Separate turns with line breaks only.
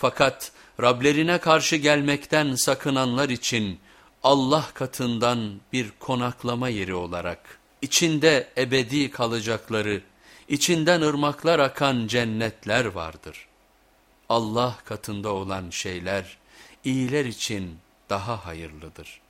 Fakat Rablerine karşı gelmekten sakınanlar için Allah katından bir konaklama yeri olarak, içinde ebedi kalacakları, içinden ırmaklar akan cennetler vardır. Allah katında olan şeyler iyiler için daha hayırlıdır.''